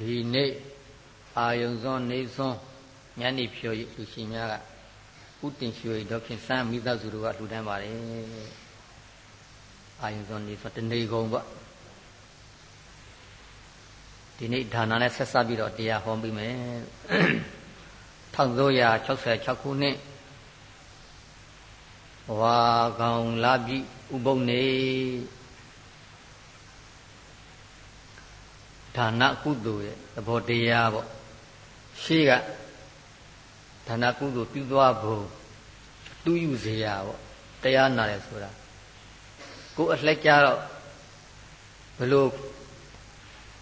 ဒီနေ့အာယုံစွန်းနေစွန်းညနေဖြော်လူရှင်များကဥတင်ရွှေဒေါခင်စမ်းမိသားစုတို့ကလှူဒန်းပါတယ်အာယုံစွန်းနေစွန်းတနေကုန်ပေါ့ဒီနေ့ဒါနာနဲ့ဆက်စပ်ပြီးတော့တရားဟောပြီးမယ်1366ခုနှစ်ဝါကောင်လာပြီဥပုံနေ ဒါနကုသိုလ်ရဲ့သဘောတရားပေါ့ရှေးကဒါနကုသိုလ်ပြုသွားဖို့တူးယူเสียပေါ့တရားနာတယ်ဆိုတာကိုယ်အလှက်ကြတော့ဘလို့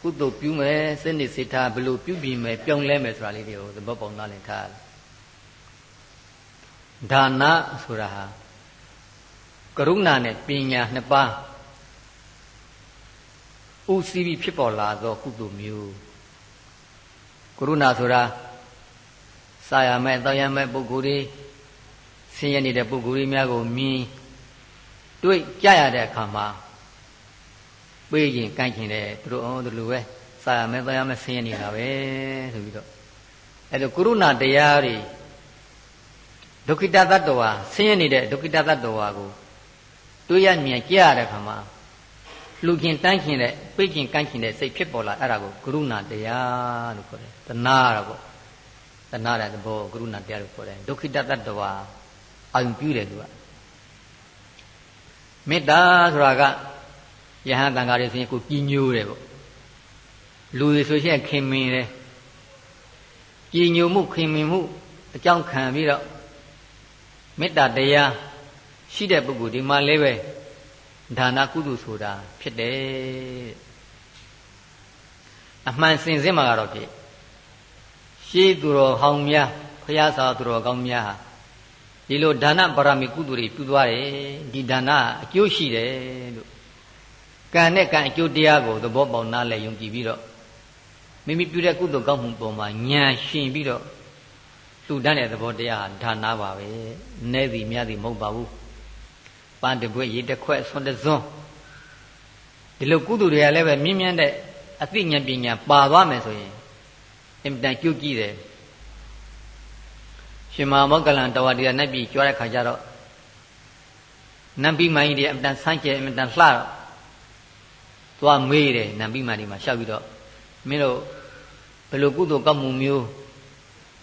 ကုသိုလ်ပြုမယ်စိတ်နေစိတ်ထားဘလို့ပြုပြီးမယ်ပြောင်းလဲမယ်ဆိုတာလေးတွေကိုသဘောပေါက်နားလည်ထားဒါနဆိုတာဟာကရုဏာနဲ့ပညာနှစ်ပါး ဦးစီးပြီးဖြစ်ပေါ်လာသောကုသိုလ်မျိုးကရုဏာဆိုတာစာရမဲ့တောင်းရမဲ့ပုဂ္ဂိုလ်တွေဆင်းရဲနေတဲ့ပုဂ္ဂိုလ်တွေများကိုမြင်တွေ့ကြရတဲ့အခါမှာပေးရင်ကန့်ကျင်တယ်သူတို့အော်ဒီလိုပဲစာရမဲ့တောင်းရမဲ့ဆင်းရဲနေတာပဲဆိုပြီးတော့အဲဒါကရုဏာတရားတွေဒုက္ခိတတ္တဝါဆင်းရဲနေတဲ့ဒုက္ခိတတတ္တဝါကိုတွေ့ရမြင်ကြရတဲ့အခါမှာ လူခင်တန်းခင်တဲ့ပိတ်ခင်ကန့်ခင်တဲ့စိတ်ဖြစ်ပေါ်လာအဲ့ဒါကိုကရုဏာတရားလို့ခေါ်တယ်တဏှာတော့ပေါ့တဏှာတဲ့သဘောကရုဏာတရားလို့ခေါ်တယ်ဒုက္ခိတတ္တဝါအာယုံပြုတယ်သူကမေတ္တာဆိုတာကယဟန်တန်ဃာတွေဆိုရင်ကိုကြီးညိုးတယ်ပေါ့လူတွေဆိုရင်ခင်မင်တယ်ကြီးညိုမှုခင်မင်မှုအကြောင်းခံပြီးတော့မေတ္တာတရားရှိတဲ့ပုဂ္ဂိုလ်ဒီမှာလည်းပဲ ဒါနကုသိုလ်ဆိုတာဖြစ်တယ်အမှန်စင်စစ်မှာကတော့ဖြစ်ရှေးသူတော်ဟောင်းများဖျားစာသူတော်ကောင်းများဟာဒီလိုဒါနပါရမီကုသိုလ်တွေပြုသွားတယ်ဒီဒါနအကျိုးရှိတယ်လို့ကံနဲ့ကံအကျိုးတရားကိုသဘောပေါက်နားလည်ယုံကြည်ပြီးတော့မိမိပြုတဲ့ကုသိုလ်ကောင်းမှုပေါ်မှာဉာဏ်ရှင်ပြီးတော့လှူဒန်းတဲ့သဘောတရားဟာဒါနပါပဲ။နဲသည်များသည်မဟုတ်ပါဘူး ပန်းတပွေရေတစ်ခွက်ဆွန်တစွန်းဒီလိုကုသိုလ်တွေကလည်းပဲမြင်းမြန်းတဲ့အသိဉာဏ်ပညာပါသွားမယ်ဆိုရင်အင်တန်ကြုတ်ကြည့်တယ်ရှင်မမောကလန်တဝတိရနတ်ပြည်ကြွားတဲ့ခါကျတော့နတ်ပြည်မိုင်းတွေအင်တန်ဆန်းကျဲအင်တန်လှတော့သွားမေးတယ်နတ်ပြည်မိုင်းတွေမှာရှောက်ပြီးတော့မင်းတို့ဘယ်လိုကုသိုလ်ကောက်မှုမျိုး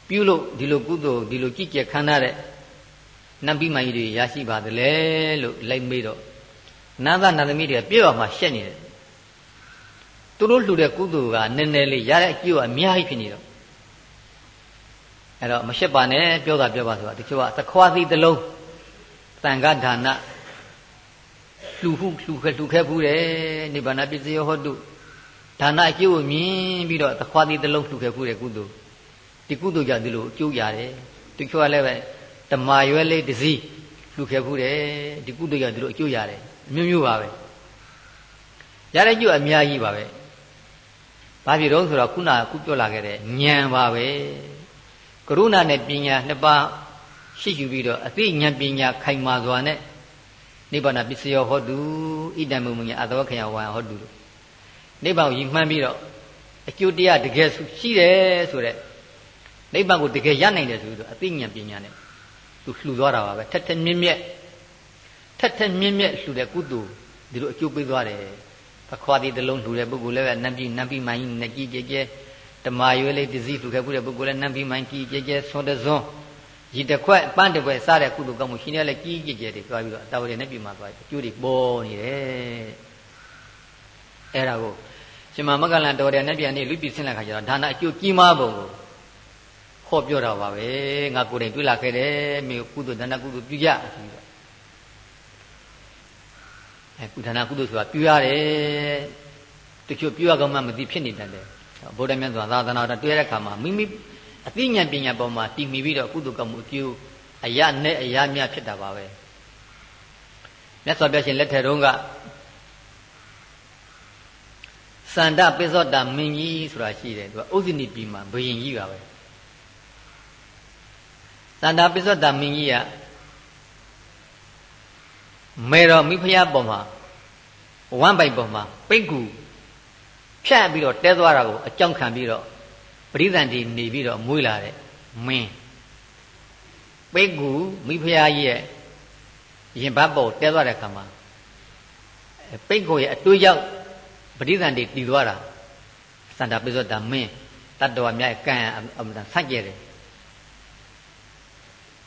ပြုလို့ဒီလိုကုသိုလ်ဒီလိုကြည်ကြဲခမ်းနားတဲ့ နတ်ပြီးမှကြီးတွေရရှိပါသလဲလို့လိုက်မေးတော့နန္ဒနန္ဒမီတွေကပြေဝမှာရှက်နေတယ်သူတို့လှူတဲ့ကုသိုလ်ကနည်းနည်းလေးရတဲ့အကျိုးကအများကြီးဖြစ်နေတော့အဲ့တော့မရှက်ပါနဲ့ပြောတာပြောပါဆိုတာတချို့ကသခွားသီးတစ်လုံးတန်ခါဒါနလှူဟုလှူခဲလှူခဲဘူးတယ်နိဗ္ဗာန်ပစ္စယောဟောတုဒါနအကျိုးကိုမြင်ပြီးတော့သခွားသီးတစ်လုံးလှူခဲဘူးတယ်ကုသိုလ်ဒီကုသိုလ်ကြောင့်ဒီလိုအကျိုးရတယ်တချို့ကလည်းပဲ တမာရွယ်လေးတစည်းလှူခဲ့ဘူးတယ်ဒီကုသိုလ်ရသူတို့အကျိုးရတယ်အမျိုးမျိုးပါပဲရတဲ့ကျိုးအများကြီးပါပဲဘာဖြစ်တော့ဆိုတော့ခုနကခုပြောလာခဲ့တဲ့ဉာဏ်ပါပဲကရုဏာနဲ့ပညာနှစ်ပါးရှိယူပြီးတော့အသိဉာဏ်ပညာခိုင်မာစွာနဲ့နိဗ္ဗာန်ပစ္စယောဟောတုဣဒံမုံညာအတဝခယဝါဟောတုလို့နိဗ္ဗာန်ကိုယဉ်မှန်းပြီးတော့အကျိုးတရားတကယ်ရှိတယ်ဆိုတဲ့နိဗ္ဗာန်ကိုတကယ်ရနိုင်တယ်ဆိုပြီးတော့အသိဉာဏ်ပညာနဲ့ သူလှူသွားတာပါပဲထက်ထက်မြင့်မြတ်ထက်ထက်မြင့်မြတ်လှူတဲ့ကုသိုလ်ဒီလိုအကျိုးပေးသွားတယ်ပခွာတိတလုံးလှူတဲ့ပုဂ္ဂိုလ်လည်းပဲနတ်ပြည်နတ်ပြည်မိုင်းနကြီးကြဲကြဲဓမ္မရွေးလေးတစည်းလှူခဲ့ခုတဲ့ပုဂ္ဂိုလ်လည်းနတ်ပြည်မိုင်းကြီးကြဲကြဲဆွန်တစွန်းရီတခွက်ပန်းတခွက်စားတဲ့ကုသိုလ်ကောင်းမှုရှင်ရလည်းကြီးကြဲကြဲတွေသွားပြီးတော့တာဝရနဲ့ပြည်မှာသွားအကျိုးတွေပေါ်နေတယ်အဲ့ဒါကိုရှင်မမကလန်တော်တဲ့နဲ့ပြန်နေလူပြည်ဆင်းလာခါကျတော့ဒါနအကျိုးကြီးမားပုံကို ဟောပြောတာပါပဲငါကိုယ်တိုင်တွေ့လာခဲ့တယ်မြေကုသိုလ်ဒါနကုသိုလ်ပြုကြဆိုပြီးတော့အဲကုဒါနကုသိုလ်ဆိုတာပြုရတယ်တချို့ပြုရကောင်းမှမသိဖြစ်နေတတ်တယ်ဗုဒ္ဓမြတ်စွာသာသနာတော်တွေ့ရတဲ့အခါမှာမိမိအသိဉာဏ်ပညာပေါ်မှာတည်မီပြီးတော့ကုသိုလ်ကောင်းမှုအကျိုးအရနဲ့အရမြဖြစ်တာပါပဲမြတ်စွာဘုရားရှင်လက်ထက်တုန်းကစန္ဒပိသောတာမင်းကြီးဆိုတာရှိတယ်သူကဥဇိနိပြည်မှာဘယင်ကြီးပါပဲ သန္တာပိစ္ဆတမင်းကြီးကမေတော်မိဖုရားပေါ်မှာဝမ်းပိုက်ပေါ်မှာပိတ်ကူဖြဖြတ်ပြီးတော့တဲသွားတာကိုအကြောင်းခံပြီးတော့ပရိသန္တိနေပြီးတော့မွေးလာတဲ့မင်းပိတ်ကူမိဖုရားကြီးရဲ့ရင်ဘတ်ပေါ်တဲသွားတဲ့ခါမှာပိတ်ကိုရဲ့အတွေးရောက်ပရိသန္တိတည်သွားတာစန္ဒပိစ္ဆတာမင်းတတ္တဝမြတ်ကံအမှန်ဆန့်ကျဲတယ်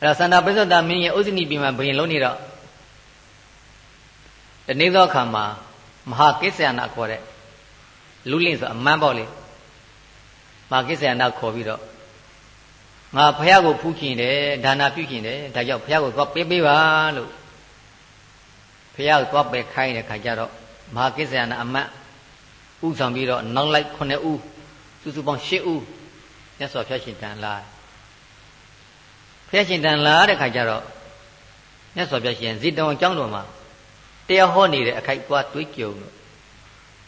အဲ့တော့စန္ဒပိစ္ဆတာမင်းရဲ့ဥစ္စနိပြည်မှာဘယင်လုံးနေတော့တနေ့သောအခါမှာမဟာကိစ္ဆယနာခေါ်တဲ့လူလင့်ဆိုအမှန်ပေါ့လေမဟာကိစ္ဆယနာခေါ်ပြီးတော့ငါဖះကိုဖူးခင်တယ်ဒါနာပြုခင်တယ်ဒါကြောင့်ဖះကိုသွားပေးပေးပါလို့ဖះကိုသွားပယ်ခိုင်းတဲ့ခါကျတော့မဟာကိစ္ဆယနာအမတ်ဥဆောင်ပြီးတော့နောက်လိုက်9ဦးစုစုပေါင်း10ဦးမြတ်စွာဘုရားရှင်တန်လာ ဘုရားရှင်တန်လာတဲ့ခါကျတော့မြတ်စွာဘုရားရှင်ဇိတဝန်ကျောင်းတော်မှာတရားဟောနေတဲ့အခိုက်သွားတွေးကြုံလို့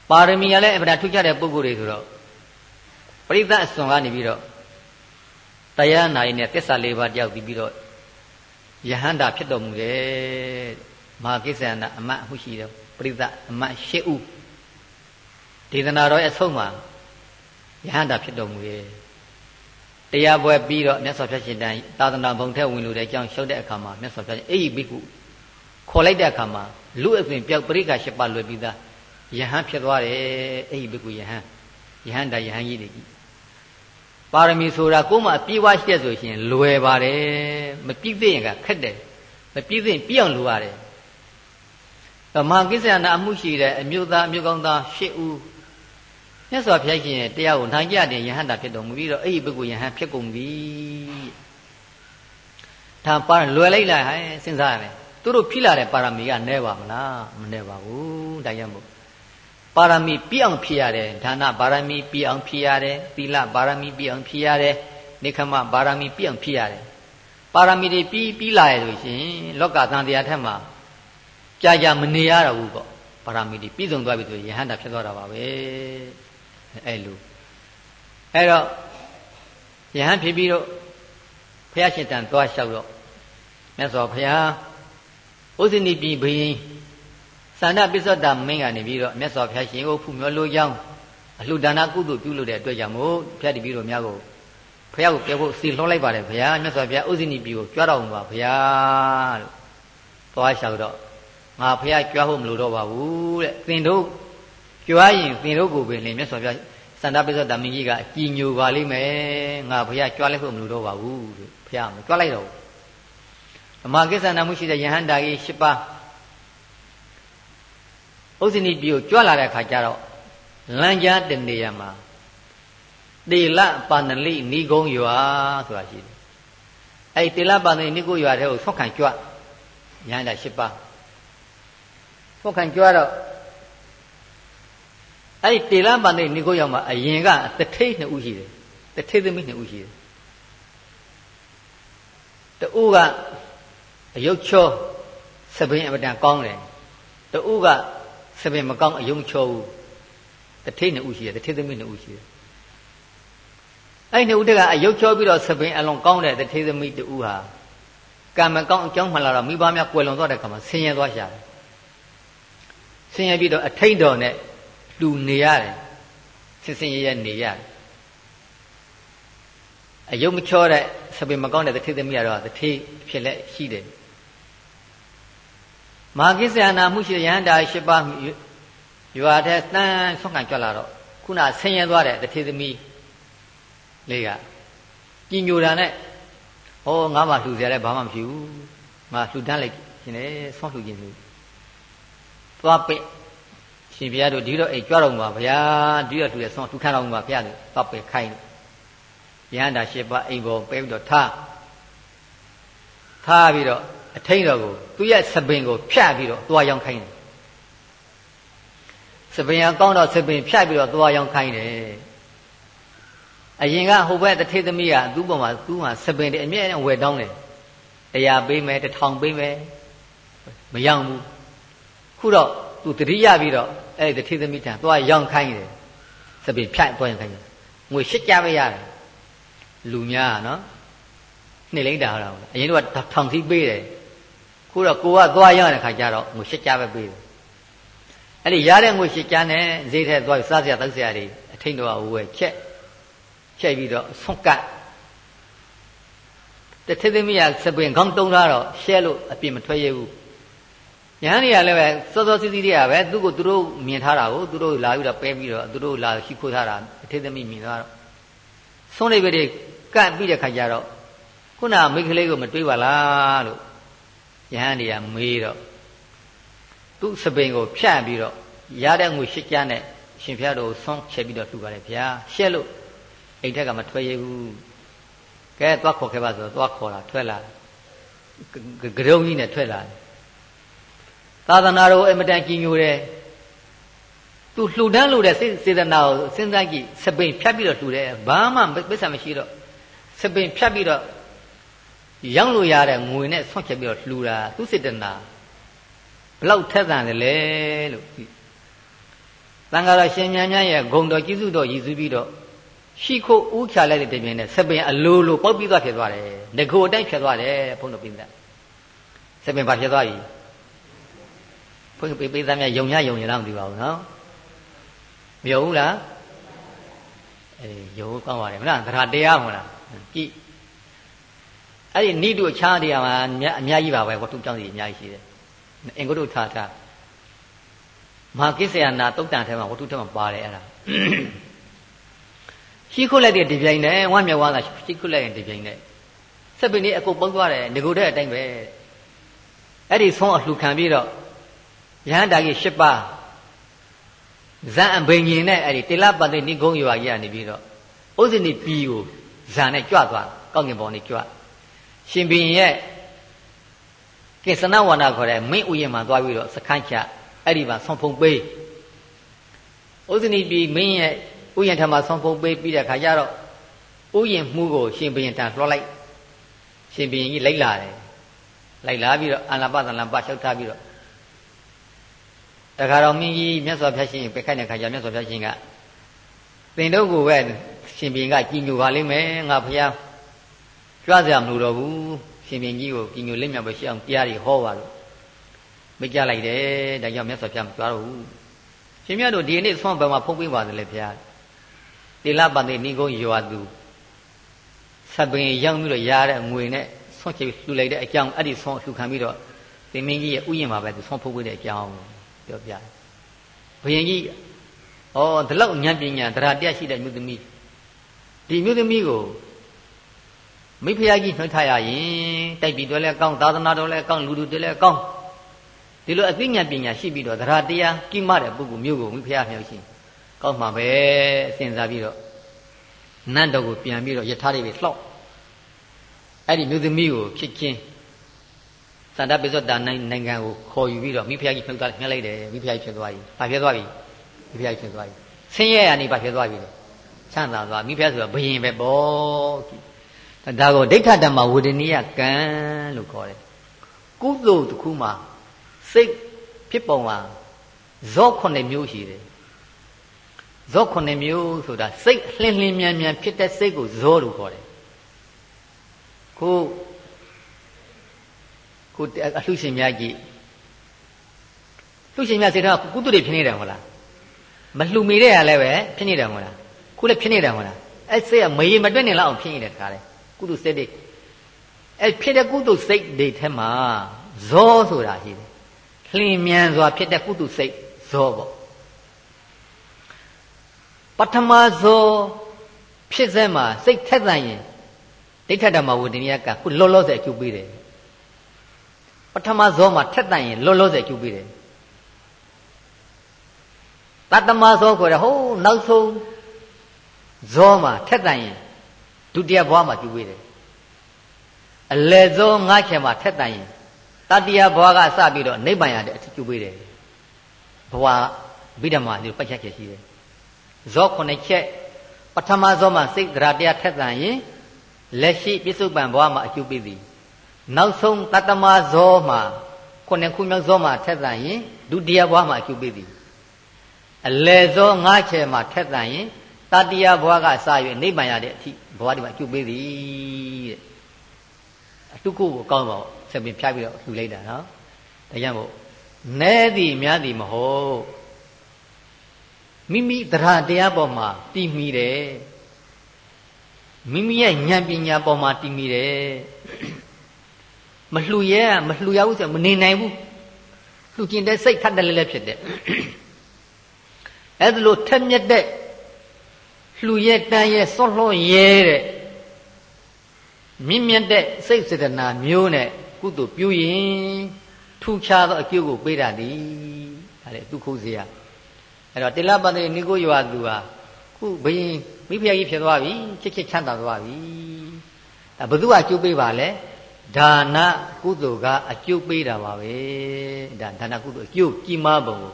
ပါရမီကလည်းအပဒါထုကြတဲ့ပုဂ္ဂိုလ်တွေဆိုတော့ပရိသတ်အစွန်ကနေပြီးတော့တရားနာရင်နဲ့သစ္စာလေးပါးတယောက်ပြီးပြီးတော့ယဟန္တာဖြစ်တော်မူတယ်မဟာကိစ္ဆယနာအမတ်မှုရှိတယ်ပရိသတ်အမတ်၈ဦးဒေသနာတော်ရဲ့အဆုံးမှာယဟန္တာဖြစ်တော်မူရဲ့ တရားပွဲပြီးတော့မြတ်စွာဘုရားရှင်တန်သာသနာဘုံထဲဝင်လို့တဲ့အကြောင်းရှုပ်တဲ့အခါမှာမြတ်စွာဘုရားအေးဘိကုခေါ်လိုက်တဲ့အခါမှာလူအစဉ်ပြောက်ပရိက္ခ၈ပါးလွယ်ပြီးသားယဟန်ဖြစ်သွားတယ်အေးဘိကုယဟန်ယဟန်တာယဟန်ကြီးတွေကြီးပါရမီဆိုတာကိုယ်မှအပြည့်ဝရှိတဲ့ဆိုရှင်လွယ်ပါတယ်မပြည့်သိရင်ကခက်တယ်မပြည့်သိရင်ပြည့်အောင်လိုရတယ်ဓမ္မကိစ္စနာအမှုရှိတဲ့အမျိုးသားအမျိုးကောင်းသား၈ဦး မြတ်စွာဘုရားရှင်ရဲ့တရားကိုနိုင်ကြတဲ့ယဟန္တာဖြစ်တော်မူပြီးတော့အဲ့ဒီပုဂ္ဂိုလ်ယဟန်ဖြစ်ကုန်ပြီဒါပါလွယ်လိုက်လားဟဲ့စဉ်းစားရမယ်သူတို့ဖိလာတဲ့ပါရမီကနဲပါမလားမနဲပါဘူးဒါကြောင့်မို့ပါရမီပြည့်အောင်ဖြည့်ရတယ်ဒါနပါရမီပြည့်အောင်ဖြည့်ရတယ်သီလပါရမီပြည့်အောင်ဖြည့်ရတယ်နိခမပါရမီပြည့်အောင်ဖြည့်ရတယ်ပါရမီတွေပြီးပြီးလာရလို့ရှင်လောကသံတရားထက်မှာကြာကြာမနေရတော့ဘူးပေါ့ပါရမီတွေပြည့်စုံသွားပြီဆိုရင်ယဟန္တာဖြစ်သွားတာပါပဲ အဲ့လိုအဲ့တော့ယဟန်ဖြစ်ပြီးတော့ဘုရားရှင်တန်သွားလျှောက်တော့မြတ်စွာဘုရားဥစ္စနိပြည်ဘိရင်သာဏပိစ္ဆတာမင်းကနေပြီးတော့မြတ်စွာဘုရားရှင်ကိုဖူမျောလိုကြောင်းအလှဒါနကုသိုလ်ပြုလို့တဲ့အတွက်ကြောင့်မို့ဘုရားတပည့်တော်များကိုဘုရားကိုပြောဖို့စီလှောလိုက်ပါတယ်ဘုရားမြတ်စွာဘုရားဥစ္စနိပြည်ကိုကြွားတော်မူပါဘုရားလို့သွားလျှောက်တော့ငါဘုရားကြွားဖို့မလိုတော့ပါဘူးတဲ့သင်တို့ ကြွားရင်သင်တို့ကိုပဲလေမြတ်စွာဘုရားစန္ဒပိစ္ဆတာမင်းကြီးကအကြည်ညိုပါလိမ့်မယ်ငါဘုရားကြွားလိုက်ဖို့မလိုတော့ပါဘူးလို့ဘုရားမကြွားလိုက်တော့ဘူးဓမ္မကိစ္ဆနာမှုရှိတဲ့ယဟန္တာကြီး၈ပါးဥစ္စနိပြည်ကိုကြွလာတဲ့အခါကျတော့လမ်းကြားတနေရာမှာတေလပါဏလိဏီကုံရွာဆိုတာရှိတယ်အဲ့တေလပါဏလိဏီကုံရွာတဲ့ကိုဆောက်ခံကြွယဟန္တာ၈ပါးဆောက်ခံကြွတော့ အဲ့တေလပါဏလိဏီကုံရွာမှာအရင်ကတထိတ်နှစ်ဦးရှိတယ်တထိတ်သမီးနှစ်ဦးရှိတယ်တူကအယုတ်ချောစပင်းအမတန်ကောင်းတယ်တူကစပင်မကောင်းအယုံချောဘူးတထိတ်နှစ်ဦးရှိတယ်တထိတ်သမီးနှစ်ဦးရှိတယ်အဲ့နှစ်ဦးတကအယုတ်ချောပြီးတော့စပင်အလွန်ကောင်းတဲ့တထိတ်သမီးတူဟာကံမကောင်းအကြောင်းမှလာတော့မိဘများကွယ်လွန်သွားတဲ့ခါမှာဆင်းရဲသွားရှာတယ်ဆင်းရဲပြီးတော့အထိတ်တော်နဲ့ လူနေရတယ်ဆင်းဆင်းရဲရဲနေရတယ်အယုတ်မချောတဲ့စပင်မကောင်းတဲ့တထိတ်သမီးကတော့တထိတ်ဖြစ်လက်ရှိတယ်မာကိစ္စယနာမှုရှိရဟန္တာ၈ပါးရွာထဲတန်းဆွမ်းခံကြွလာတော့ခုနဆင်းရဲသွားတဲ့တထေသမီးလေးကကြည်ညိုတာနဲ့ဟောငါမှလှူစရာလည်းဘာမှမရှိဘူးငါလှူတန်းလိုက်ရှင်လေဆွမ်းလှူခြင်းလို့သွားပင့် ရှင်ဘုရားတို့ဒီတော့အိမ်ကြွတော်မှာဗျာဒီတော့လှူရဆွမ်းလှူခံတော်မှာဘုရားတို့သွားပင့်ခိုင်းတယ်ယဟန္တာ၈ပါးအိမ်ပေါ်ပဲပြီးတော့ထားထားပြီးတော့အထိန်တော်ကိုသူ့ရဲ့စပင်ကိုဖြတ်ပြီးတော့သွားရောင်းခိုင်းတယ်စပင်ကကောင်းတော့စပင်ဖြတ်ပြီးတော့သွားရောင်းခိုင်းတယ်အရင်ကဟိုဘက်တထေသမီးကသူ့ပေါ်မှာသူ့မှာစပင်တွေအမြဲတမ်းဝယ်တောင်းတယ်တရားပေးမယ်တထောင်ပေးမယ်မရောင်းဘူးခုတော့သူတတိယပြီးတော့ အဲ့ဒီတထေသမီးထံသွားရောင်းခိုင်းတယ်စပင်ဖြတ်သွားရောင်းခိုင်းတယ်ငွေရှစ်ကြပဲရတယ်လူများနော်နှိမ့်လိုက်တာဟုတ်လားအရင်ကထောင်စီပေးတယ်ခုတော့ကိုကသွားရတဲ့ခါကျတော့ငွေရှစ်ကြပဲပေးတယ်အဲ့ဒီရတဲ့ငွေရှစ်ကျန်းနဲ့ဈေးထဲသွားစားစရာတောက်စရာတွေအထိန်တော်ဝယ်ချက်ချက်ပြီးတော့ဆွန့်ကတ်တထေသမီးကစပင်ခေါင်းတုံးထားတော့ရှဲလို့အပြင်မထွက်ရဘူး ညာနေရလည်းပဲစောစောစီးစီးတွေကပဲသူ့ကိုသူတို့မြင်ထားတာကိုသူတို့လာပြီးတော့ပဲပြီးတော့သူတို့လာရှိခိုးထားတာတထေသမီးမြင်သွားတော့ဆုံးလေးပဲတွေကန့်ပြီးတဲ့ခါကျတော့ခုနမိတ်ကလေးကိုမတွေးပါလားလို့ယဟန်တွေကမေးတော့သူ့စပင်ကိုဖြန့်ပြီးတော့ရတဲ့ငွေရှစ်ကျန်းနဲ့ရှင်ဖျားတို့ဆုံးချက်ပြီးတော့လှူပါတယ်ဗျာရှက်လို့အိမ်ထက်ကမထွက်ရဘူးကဲသွားခေါ်ခဲ့ပါဆိုတော့သွားခေါ်လာထွက်လာကရုံကြီးနဲ့ထွက်လာတယ် သာသနာတော်အမတန်ကြီးညိုတယ်သူလှူဒန်းလို့တဲ့စေတနာကိုစဉ်းစားကြည့်စပိန်ဖြတ်ပြီးတော့လှူတယ်ဘာမှပစ္စမရှိတော့စပိန်ဖြတ်ပြီးတော့ရောင်းလို့ရတဲ့ငွေနဲ့ဆွန့်ချက်ပြီးတော့လှူတာသူစေတနာဘလောက်ထက်သန်တယ်လဲလို့သံဃာတော်ရှင်မြတ်မြတ်ရဲ့ဂုံတော်ကျေးဇူးတော်ရည်စူးပြီးတော့ရှိခိုးဥချလိုက်တဲ့တပြင်းနဲ့စပင်အလိုလိုပေါက်ပြီးသွားဖြစ်သွားတယ်ငကိုအတိုင်းဖြစ်သွားတယ်ဘုန်းတော်ပြင်းတဲ့စပင်ဘာဖြစ်သွားပြီ ဘုန်းကြီးပေးသားများယုံရယုံရတော့မသိပါဘူးနော်မယုံဘူးလားအေးယုံကောင်းပါတယ်မလားသရတရားမလားကြည့်အဲ့ဒီနိတုချားတရားမှာအများကြီးပါပဲဝတ္ထုကြောင့်ကြီးအများကြီးရှိတယ်အင်္ဂုတ္တထားထားမဟာကိစ္စယနာတုတ်တန်ထဲမှာဝတ္ထုထဲမှာပါတယ်အဲ့ဒါရှိခုလိုက်တဲ့ဒီပြိုင်နဲ့ဝမ်းမြောက်ဝါသာရှိခုလိုက်ရင်ဒီပြိုင်နဲ့စက်ပင်လေးအကုန်ပုံသွားတယ်ငကိုတဲ့အတိုင်းပဲအဲ့ဒီဆုံးအလှခံပြီးတော့ ရဟန္တာကြီး၈ပါးဇန်အဘိညာဉ်နဲ့အဲ့ဒီတေလပတိနိဂုံးရွာကြီးကနေပြီးတော့ဥစ္စနိပီကိုဇန်နဲ့ကြွသွားကောင်းကင်ဘောင်နဲ့ကြွရှင်ဘင်ရဲ့ကိစ္စနဝန္ဒခေါ်တဲ့မင်းဥယျာဉ်မှာသွားပြီးတော့စခန်းချအဲ့ဒီမှာဆွန်ဖုံပေးဥစ္စနိပီမင်းရဲ့ဥယျာဉ်ထမှာဆွန်ဖုံပေးပြီးတဲ့ခါကျတော့ဥယျာဉ်မှုကိုရှင်ဘင်တန်လှောလိုက်ရှင်ဘင်ကြီးလိုက်လာတယ်လိုက်လာပြီးတော့အန္လပသလံပလျှောက်ထားပြီးတော့ တခါတော့မင်းကြီးမြတ်စွာဘုရားရှင်ပြခိုက်တဲ့ခါကျမြတ်စွာဘုရားရှင်ကသင်တို့ကိုပဲရှင်ဘင်ကကြည်ညိုပါလိမ့်မယ်ငါဘုရားကြွားစရာမလိုတော့ဘူးရှင်ဘင်ကြီးကိုကြည်ညိုလိမ့်မြတ်ပဲရှိအောင်တရားတွေဟောပါလို့မိကြလိုက်တယ်ဒါကြောင့်မြတ်စွာဘုရားမကြွားတော့ဘူးရှင်မြတ်တို့ဒီနေ့ဆွမ်းဘယ်မှာဖုံးပေးပါသလဲဘုရားတိလပတိနိဂုံးရွာသူဆပင်ရောက်ပြီးတော့ရတဲ့ငွေနဲ့ဆွန့်ချလှူလိုက်တဲ့အကြောင်းအဲ့ဒီဆွန့်လှူခံပြီးတော့သင်မင်းကြီးရဲ့ဥယျာဉ်မှာပဲသူဆွန့်ဖုံးပေးတဲ့အကြောင်း ပြောပြတယ်ဘုရင်ကြီးဩဒီလောက်ဉာဏ်ပညာတရားတရားရှိတဲ့မြို့သမီးဒီမြို့သမီးကိုမိဖုရားကြီးနှွှထားရရင်တိုက်ပြီးတော့လဲကောင်းသာသနာတော်လဲကောင်းလူလူတွေလဲကောင်းဒီလိုအသိဉာဏ်ပညာရှိပြီးတော့တရားတရားကိမတဲ့ပုဂ္ဂိုလ်မျိုးကိုမိဖုရားမြောက်ရှိကောင်းမှာပဲစဉ်းစားပြီးတော့နတ်တော်ကိုပြန်ပြီးတော့ယထာတွေပဲလှောက်အဲ့ဒီမြို့သမီးကိုဖြစ်ချင်း သန္တာပိစ္ဆတာနိုင်ငံကိုခေါ်ယူပြီးတော့မိဖုရားကြီးနှုတ်သားမြှက်လိုက်တယ်မိဖုရားကြီးဖြစ်သွားပြီ။ဘာဖြစ်သွားပြီ။မိဖုရားကြီးဖြစ်သွားပြီ။ဆင်းရဲရနေဘာဖြစ်သွားပြီလဲ။ချမ်းသာသွားမိဖုရားဆိုတာဘယင်ပဲပေါ့။ဒါကိုဒိဋ္ဌဓမ္မဝေဒနိယကံလို့ခေါ်တယ်။ကုသိုလ်တစ်ခုမှာစိတ်ဖြစ်ပုံဟာဇောခုနှစ်မျိုးရှိတယ်။ဇောခုနှစ်မျိုးဆိုတာစိတ်လှင်လှင်မြန်မြန်ဖြစ်တဲ့စိတ်ကိုဇောလို့ခေါ်တယ်။ခု ကိုအလှရှင်များကြီးလှရှင်များစေတော့ကုသတွေဖြစ်နေတယ်ဟုတ်လားမလှမီတဲ့ရလည်းပဲဖြစ်နေတယ်ဟုတ်လားခုလည်းဖြစ်နေတယ်ဟုတ်လားအဲ့စိတ်ကမရေမတွက်နေလောက်အောင်ဖြစ်နေတယ်တခါလေကုသစိတ်တွေအဲ့ဖြစ်တဲ့ကုသစိတ်တွေထဲမှာဇောဆိုတာရှိတယ်လှင်မြန်စွာဖြစ်တဲ့ကုသစိတ်ဇောပေါ့ပထမဇောဖြစ်စဲမှာစိတ်ထက်သန်ရင်ဒိဋ္ဌဓမ္မဝတ္တနိယကခုလောလောဆယ်အကျုပ်ပေးတယ် ပထမဇောမှာထက်တန်ရင်လောလောဆယ်ကျူပြီးတယ်တတမဇောခေါ်တယ်ဟိုးနောက်ဆုံးဇောမှာထက်တန်ရင်ဒုတိယဘဝမှာကျူပြီးတယ်အလယ်ဇောငါးချက်မှာထက်တန်ရင်တတိယဘဝကစပြီးတော့နိဗ္ဗာန်ရတဲ့အထကျူပြီးတယ်ဘဝဗိဓမာဒီပတ်ချက်ချက်ရှိတယ်ဇောခုနှစ်ချက်ပထမဇောမှာစိတ်တရားတရားထက်တန်ရင်လက်ရှိပြစ္ဆုတ်ပံဘဝမှာအကျူပြီးသည် နောက်ဆုံးတတမဇောမှာခုနှစ်ခုမြောက်ဇောမှာထက်သန်ရင်ဒုတိယဘဝမှာအကျုပ်ပေးသည်အလယ်ဇောငါးချေမှာထက်သန်ရင်တတိယဘဝကစ၍နိဗ္ဗာန်ရတဲ့အထိဘဝဒီမှာအကျုပ်ပေးသည်တဲ့အတုကုကိုကောင်းပါဦးဆက်ပြီးဖြားပြီးတော့လှူလိုက်တာနော်ဒါကြောင့်မို့နဲသည်များသည်မဟုတ်မိမိတရားတရားပေါ်မှာတည်မိတယ်မိမိရဲ့ဉာဏ်ပညာပေါ်မှာတည်မိတယ် မလှူရဲမလှူရဘူးဆိုမနေနိုင်ဘူးလှူကျင်တဲ့စိတ်ထပ်တယ်လည်းဖြစ်တယ်အဲ့ဒါလို့ထက်မြက်တဲ့လှူရဲတန်းရဲစောလှရဲတဲ့မြင့်မြတ်တဲ့စိတ်စေတနာမျိုးနဲ့ကုသိုလ်ပြုရင်ထူခြားသောအကျိုးကိုပေးတာဒီဒါလေသူခိုးစရာအဲ့တော့တိလပတ္တိနိကိုရွာသူဟာခုဘယင်မိဖုရားကြီးဖြစ်သွားပြီချစ်ချစ်ချမ်းသာသွားပြီအဲဘု து အကျိုးပေးပါလဲ ဒါနကုသိုလ်ကအကျိုးပေးတာပါပဲဒါဒါနကုသိုလ်အကျိုးကြီးမားပုံကို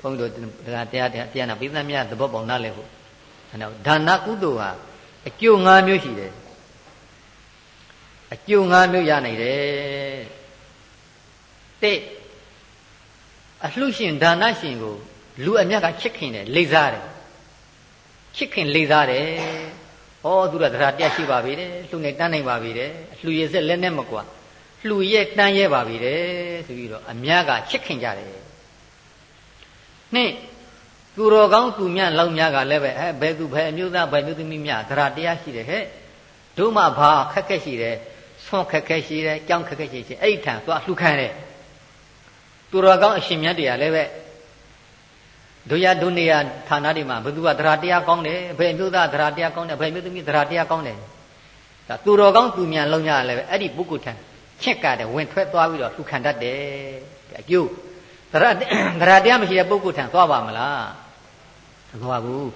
ဘုန်းကြီးတို့တရားတရားတရားနာပိသမြတ်သဘောပေါက်နားလဲဖို့အဲတော့ဒါနကုသိုလ်ဟာအကျိုး၅မျိုးရှိတယ်အကျိုး၅မျိုးရနိုင်တယ်တဲ့အလှရှင်ဒါနရှင်ကို လူအမြတ်ကချစ်ခင်တယ်လိမ့်စားတယ်ချစ်ခင်လိမ့်စားတယ် ဩသူကတရားတက်ရှိပါပြီတဲ့လှူနေတန်းနိုင်ပါပြီတဲ့လှူရစက်လက်နဲ့မကွာလှူရဲ့တန်းရဲပါပြီတဲ့ဆိုပြီးတော့အမြတ်ကချစ်ခင်ကြတယ်နှစ်သူတော်ကောင်းသူမြတ်လောက်များကလည်းပဲအဲဘယ်သူဘယ်အမျိုးသားဘယ်မျိုးသမီးများတရားတရားရှိတယ်ဟဲ့တို့မှဘာခက်ခက်ရှိတယ်ဆွန့်ခက်ခက်ရှိတယ်ကြောင်းခက်ခက်ရှိတယ်အဲ့ထံသွားလှူခံတယ်သူတော်ကောင်းအရှင်မြတ်တရားလည်းပဲ ဒုရဒုနေယဌာနတွေမှာဘယ်သူကသရတရားကောင်းတယ်ဘယ်မျိုးသားသရတရားကောင်းတယ်ဘယ်မျိုးသမီးသရတရားကောင်းတယ်ဒါသူတော်ကောင်းသူမြန်လုံးကြလည်းပဲအဲ့ဒီပုဂ္ဂိုလ်ထံချက်ကတဲ့ဝင်ထွက်သွားပြီးတော့သူခံတတ်တယ်အကျိုးသရသရတရားမရှိတဲ့ပုဂ္ဂိုလ်ထံသွားပါမလားမသွားဘူး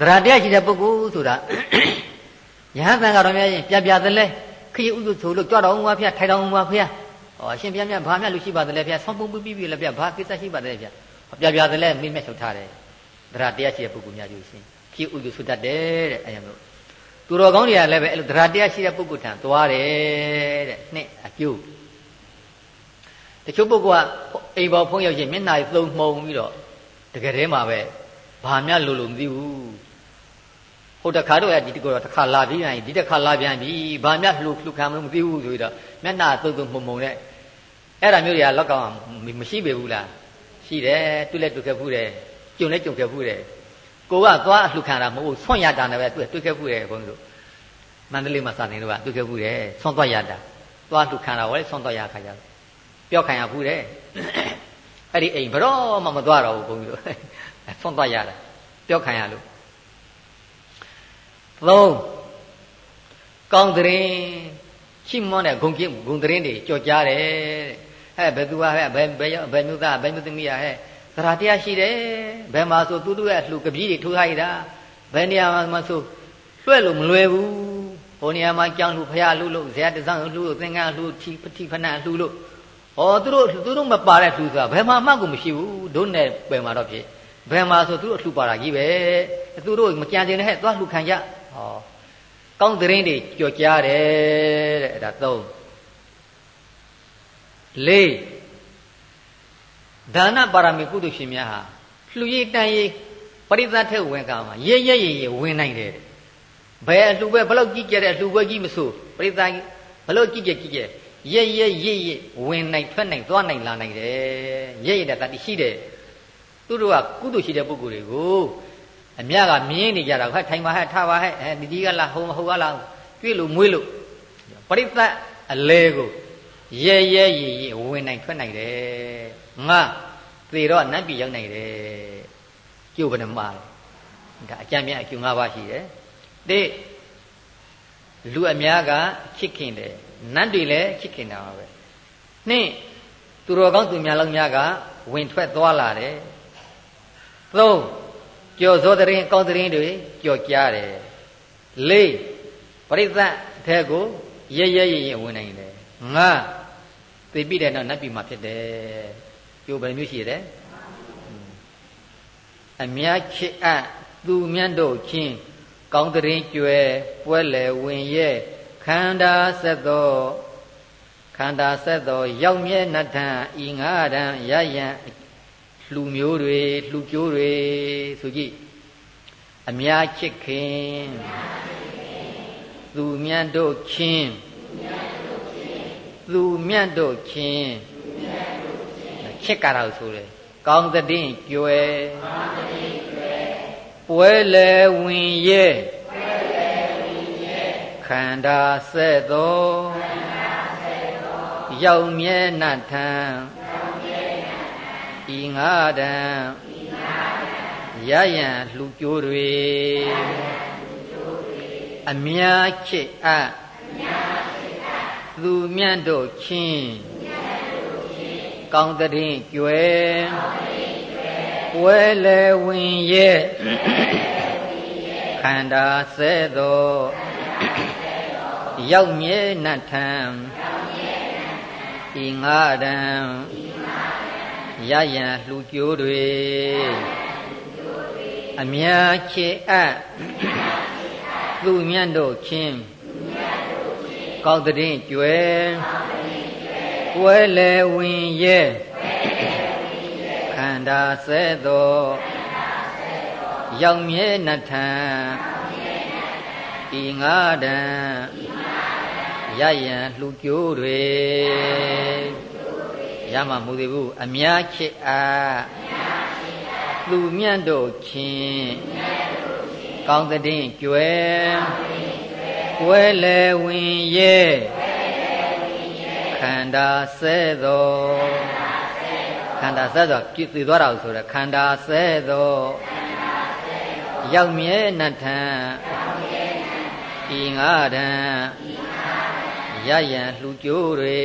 သရတရားရှိတဲ့ပုဂ္ဂိုလ်ဆိုတာယဟန်တန်ကတော့များရင်ပြပြသလဲခရီးဥစုဆိုလို့ကြွတော်ဦးပါဖျားထိုင်တော်ဦးပါဖျားဩရှင်ပြမြတ်ဘာမြတ်လူရှိပါသလဲဖျားဆောင်းပုံပြီးပြီးလည်းဖျားဘာကိစ္စရှိပါသလဲဖျား ပြပြသလဲမိမဲ့ချုပ်ထားတယ်တရားတရားရှိတဲ့ပုဂ္ဂိုလ်များယူရှင်ခရီးဥစုဆုတတ်တယ်တဲ့အဲလိုသူတော်ကောင်းတွေကလည်းပဲအဲ့လိုတရားတရားရှိတဲ့ပုဂ္ဂိုလ်ထံသွားတယ်တဲ့နှစ်အကျိုးတချို့ပုဂ္ဂိုလ်ကအိမ်ပေါ်ဖုံးရောက်ချင်းမျက်နှာသုံးမှုံပြီးတော့တကယ်တည်းမှာပဲဘာမှလို့လို့မသိဘူးဟုတ်တခါတော့ဒီတကောတခါလာပြီးရင်ဒီတခါလာပြန်ပြီဘာမှလှုပ်လှုပ်ခံမလို့မသိဘူးဆိုပြီးတော့မျက်နှာသုံးသုံးမှုံမှုံနဲ့အဲ့ဒါမျိုးတွေကလောက်ကောင်မရှိပေဘူးလား ရှိတယ်တွေ့လဲတွေ့ခဲ့ဘူးတယ်ကြုံလဲကြုံခဲ့ဘူးတယ်ကိုကသွားအလှခံတာမဟုတ်ဆွန့်ရတာနဲ့ပဲတွေ့တွေ့ခဲ့ဘူးတယ်ဘုန်းကြီးတို့မန္တလေးမှာစာနေတော့တွေ့ခဲ့ဘူးတယ်ဆွန့်သွားရတာသွားလှခံတာဝဲဆွန့်သွားရခါကြပြောခံရဘူးတယ်အဲ့ဒီအိမ်ဘရောမှမသွားတော့ဘူးဘုန်းကြီးတို့ဆွန့်သွားရတာပြောခံရလို့သုံးကောင်းတဲ့ရှိမွန်းတဲ့ဂုံကျင်းဂုံတဲ့တွေကြော်ကြားတယ် ဟဲ့ဘယ်သူကဟဲ့ဘယ်ဘယ်ဘယ်မျိုးသားဘယ်မျိုးသမီးရဟဲ့သရတရားရှိတယ်ဘယ်မှာဆိုသူတို့ရဲ့လှူကပီးတွေထိုးထားရတာဘယ်နေရာမှာဆိုလွှဲ့လို့မလွယ်ဘူးဟိုနေရာမှာကြောင်းလှူဖရာလှူလို့ဇေယတဆောင်လှူလို့သင်္ကန်းလှူထီပတိဖဏလှူလို့ဩသူတို့သူတို့မပါတဲ့လှူဆိုတာဘယ်မှာမှကိုမရှိဘူးတို့နဲ့ပယ်မှာတော့ဖြစ်ဘယ်မှာဆိုသူတို့လှူပါတာကြီးပဲသူတို့မကြံစင်နဲ့ဟဲ့သွားလှူခံကြဟောကောင်းသတင်းတွေကြော်ကြားတယ်တဲ့အဲ့ဒါသုံး လေးဒါနပါရမီကုသိုလ်ရှင်များဟာလှူရည်တန်ရည်ပရိသတ်ထဲဝင်ကမှာရဲရဲရဲရဲဝင်နိုင်တယ်ဘယ်အလှူပဲဘလို့ကြည့်ကြတဲ့အလှူပွဲကြီးမဆိုပရိသတ်ဘလို့ကြည့်ကြကြည့်ကြရဲရဲရဲရဲဝင်နိုင်ထွက်နိုင်သွားနိုင်လာနိုင်တယ်ရဲရဲတဲ့တတိရှိတယ်သူတို့ကကုသိုလ်ရှိတဲ့ပုဂ္ဂိုလ်တွေကိုအမြကမြင်းနေကြတာဟဲ့ထိုင်ပါဟဲ့ထားပါဟဲ့အဲဒီဒီကလာဟိုဟိုကလာတွေ့လို့မွေးလို့ပရိသတ်အလဲကို ရဲရဲရည်ရည်ဝင်နိုင်ထွက်နိုင်တယ်ငါသေတော့နတ်ပြည်ရောက်နိုင်တယ်ကျုပ်ဘယ်နှမှားဒါအကြံပြန်အကျုံ၅ပါးရှိတယ်တိလူအများကချစ်ခင်တယ်နတ်တွေလည်းချစ်ခင်တာပါပဲနှင့်သူတော်ကောင်းသူများလောက်များကဝင်ထွက်သွားလာတယ်သုံးကြော်စောတရင်ကောင်းတရင်တွေကြော်ကြားတယ်လေးပရိသတ်အထက်ကိုရဲရဲရဲရဲဝင်နိုင်တယ်ငါ သိပြီတဲ့တော့နတ်ပြည်မှာဖြစ်တယ်ကျိုးဘယ်မျိုးရှိရတဲ့အများချစ်အပ်သူမြတ်တို့ချင်းကောင်းတရင်ကျွဲပွဲလေဝင်ရဲ့ခန္ဓာဆက်သောခန္ဓာဆက်သော ရောက်မြဲနတ်ထံဤငါးတန်ရယံလှူမျိုးတွေလှူကြိုးတွေဆိုကြည့်အများချစ်ခင်သူမြတ်တို့ချင်းသူမြတ် တို့ချင်းချစ်ကြတာဆိုတယ်ကောင်းတဲ့င်းကျွယ်ပွဲလေဝင်ရဲ့ခန္ဓာဆက်သောရောက်မြဲနတ်ထံဤငါတံရယံလှူကြိုးတွေအများချစ်အပ် သူမြတ်တို့ချင်းကောင်းတဲ့ကျွယ်ပွဲလေဝင်ရဲ့ခန္ဓာဆဲသောရောက်မြဲနတ်ထံဤငါတံရယံလှူကြိုးတွေအများချေအပ်သူမြတ်တို့ချင်း ကောင်းတဲ့ကျွယ်ပွဲလေဝင်ရဲ့ခန္ဓာဆဲသောရောက်မြဲနထံဤငါတံရယံလှူကြိုးတွေရမမူသေးဘူးအများချစ်အားသူမြတ်တို့ချင်းကောင်းတဲ့ကျွယ် ကွယ်လေဝင်ရဲ့ခန္ဓာဆဲသောခန္ဓာဆဲသောပြည့်သိသွားတာဆိုတော့ခန္ဓာဆဲသောရောက်မြဲနထံဤငါတံရယံလှူကြိုးတွေ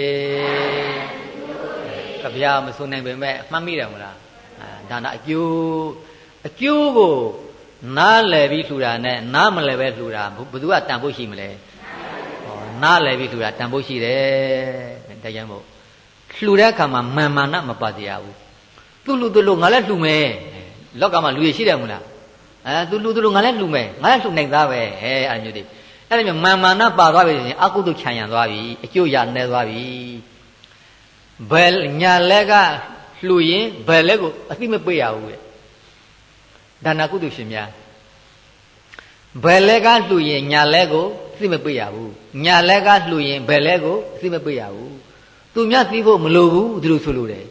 ကဗျာမဆိုနိုင်ပေမဲ့မှတ်မိတယ်မလားဒါနအကျိုးအကျိုးကို နားလည်ပြီးလှူတာနဲ့နားမလည်ပဲလှူတာဘယ်သူကတန်ဖို့ရှိမလဲဟောနားလည်ပြီးလှူတာတန်ဖို့ရှိတယ်တကယ်မို့လှူတဲ့အခါမှာမာမာနမပါကြရဘူးသူ့လူသူ့လူငါလည်းလှူမယ်လောက်ကမှလူရရှိတယ်မလားအဲသူလူသူ့လူငါလည်းလှူမယ်ငါလည်းလှူနိုင်သားပဲအဲအဲ့မျိုးတွေအဲ့ဒါမျိုးမာမာနပါသွားပြီဆိုရင်အကုသို့ခြံရံသွားပြီအကျိုးရနေသွားပြီဘယ်ညာလက်ကလှူရင်ဘယ်လက်ကိုအသိမပေးရဘူးတဲ့ ဒါနကုသိုလ်ရှင်များဘယ်လက်ကလှူရင်ညာလက်ကိုသိမပေးရဘူးညာလက်ကလှူရင်ဘယ်လက်ကိုသိမပေးရဘူးသူမြတ်သိဖို့မလိုဘူးဒီလိုဆိုလိုတယ်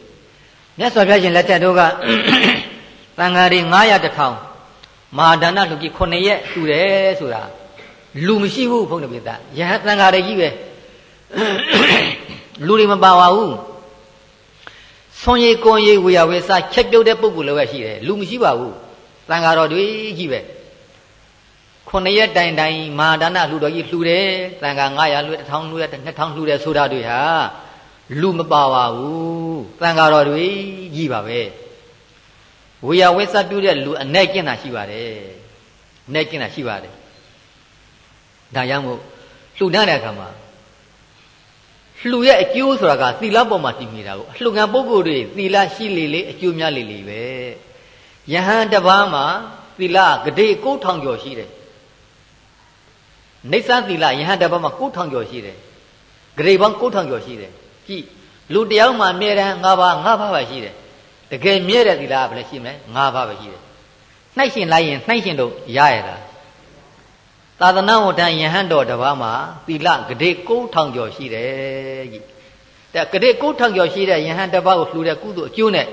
မြတ်စွာဘုရားရှင်လက်ထက်တို့ကတန်ဃာတွေ900တထောင်မဟာဒါနလှူကြီး9ရက်လှူတယ်ဆိုတာလူမရှိဘူးဘုန်းတော်ပြသယဟန်တန်ဃာတွေကြီးပဲလူတွေမပါပါဘူးဆွန်ရည်ကွန်ရည်ဝေယဝေစာချက်ပြုတ်တဲ့ပုဂ္ဂိုလ်လည်းပဲရှိတယ်လူမရှိပါဘူး တန်ဃာတော်တွေကြီးပဲခုနှစ်ရက်တိုင်တိုင်မာဒါနလှူတော်ကြီးလှူတယ်တန်ဃာ900လှူတယ်1000လှူတယ်2000လှူတယ်ဆိုတာတွေဟာလူမပါပါဘူးတန်ဃာတော်တွေကြီးပါပဲဝေယဝေစာပြုတဲ့လူအ내ကျင့်တာရှိပါတယ်내ကျင့်တာရှိပါတယ်ဒါကြောင့်မို့လှူတဲ့အခါမှာလှူရဲ့အကျိုးဆိုတာကသီလပေါ်မှာတည်နေတာကိုလှူခံပုဂ္ဂိုလ်တွေသီလရှိလေလေအကျိုးများလေလေပဲ ယဟန်တပားမှာသီလဂတိကိုထောင်ကျော်ရှိတယ်နေသသီလယဟန်တပားမှာကိုထောင်ကျော်ရှိတယ်ဂတိပေါင်းကိုထောင်ကျော်ရှိတယ်ကြည့်လူတယောက်မှအမြဲတမ်း၅ပါး၅ပါးပဲရှိတယ်တကယ်မြဲတဲ့သီလကဘယ်လဲရှိမလဲ၅ပါးပဲရှိတယ်နှိုက်ရှင်လိုက်ရင်နှိုက်ရှင်လို့ရရတာသာသနာ့ဝတ္တယဟန်တော်တစ်ပါးမှာသီလဂတိ9000ကျော်ရှိတယ်ကြီးတဲ့ဂတိ9000ကျော်ရှိတဲ့ယဟန်တစ်ပါးကိုလှူတဲ့ကုသိုလ်အကျိုးနဲ့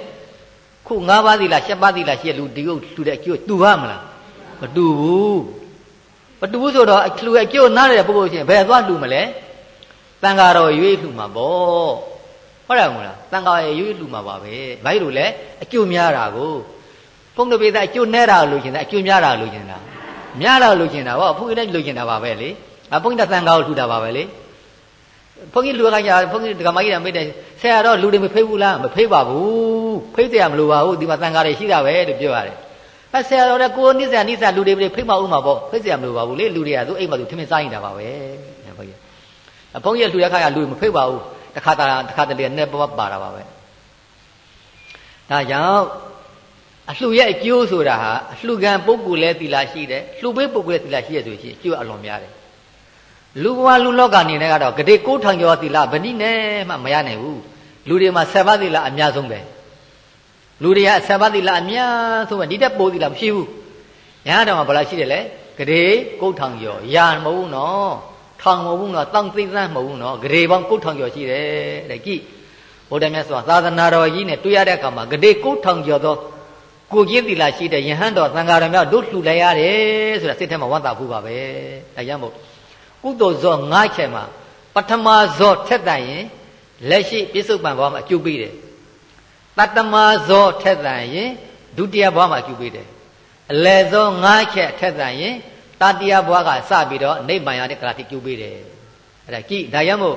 ခု၅ပါးသီလ၈ပါးသီလရှိတဲ့လူဒီကိုလှူတဲ့အကျိုးတူပါမလားမတူဘူးမတူဘူးဆိုတော့လှူရဲ့အကျိုးနားရတဲ့ပုဂ္ဂိုလ်ချင်းဘယ်သွားလှူမလဲတန်ဃာတော်ရွေးလှူမှာပေါ့ဟုတ်တယ်မလားတန်ဃာရဲ့ရွေးလှူမှာပါပဲဘာလို့လဲအကျိုးများတာကိုဘုန်းတော်ပိသအကျိုးနဲတာလို့ရှင်တာအကျိုးများတာလို့ရှင်တာများတော့လိုချင်တာဗောဘုန်းကြီးလည်းလိုချင်တာပါပဲလေအဘုန်းကြီးတန်ခါကိုလှူတာပါပဲလေ ဘုန်းကြီးလူခိုင်းကြဘုန်းကြီးဒကမကြီးတံမိတ်တယ်ဆရာတော့လူတွေမဖိတ်ဘူးလားမဖိတ်ပါဘူးဖိတ်တယ်မလို့ပါဘူးဒီမှာသံဃာတွေရှိတာပဲလို့ပြောရတယ်အဲဆရာတော်ကကိုနိစ္စနိစ္စလူတွေဖိတ်မအောင်မှာပေါ့ဖိတ်ဆရာမလို့ပါဘူးလေလူတွေကသူအိမ်မှာသူထမင်းစားနေတာပါပဲဘုန်းကြီးဘုန်းကြီးလူရခိုင်ကလူတွေမဖိတ်ပါဘူးတခါတခါတလေနဲ့ပပပါတာပါပဲဒါကြောင့်အလှရဲ့အကျိုးဆိုတာဟာအလှကံပုဂ္ဂိုလ်လဲသီလရှိတယ်လှပေးပုဂ္ဂိုလ်လဲသီလရှိရဆိုရှင်အကျိုးအလွန်များတယ် လူဘဝလူလောကအနေနဲ့ကတော့ဂတိကိုထောင်ကျော်သီလဗဏိနဲ့မှမရနိုင်ဘူးလူတွေမှာ7ပါးသီလအများဆုံးပဲလူတွေက7ပါးသီလအများဆုံးပဲဒီတက်ပိုးသီလမရှိဘူးညာတော်မှာဘယ်လားရှိတယ်လဲဂတိကိုထောင်ကျော်ရာမဟုတ်ဘူးနော်ထောင်မဟုတ်ဘူးနော်တောင်းသိသန်းမဟုတ်ဘူးနော်ဂရေပေါင်းကိုထောင်ကျော်ရှိတယ်တဲ့ကြည့်ဘုရားမြတ်စွာသာသနာတော်ကြီးနဲ့တွေ့ရတဲ့အခါမှာဂတိကိုထောင်ကျော်သောကိုကြီးသီလာရှိတဲ့ယဟန်တော်သံဃာတော်များတို့လှူလိုက်ရတယ်ဆိုတာစိတ်ထဲမှာဝမ်းသာဖို့ပါပဲဒါကြောင့်မို့ ကုသိုလ်ဇော၅ချက်မှာပထမဇောထက်တန်ရင်လက်ရှိပြစ္ဆုတ်ပံဘဝမှာအကျိုးပေးတယ်တတ္တမဇောထက်တန်ရင်ဒုတိယဘဝမှာအကျိုးပေးတယ်အလယ်ဇော၅ချက်ထက်တန်ရင်တတိယဘဝကစပြီးတော့နိဗ္ဗာန်ရတဲ့ကရာတိကျိုးပေးတယ်အဲ့ဒါကြည့်ဒါကြောင့်မို့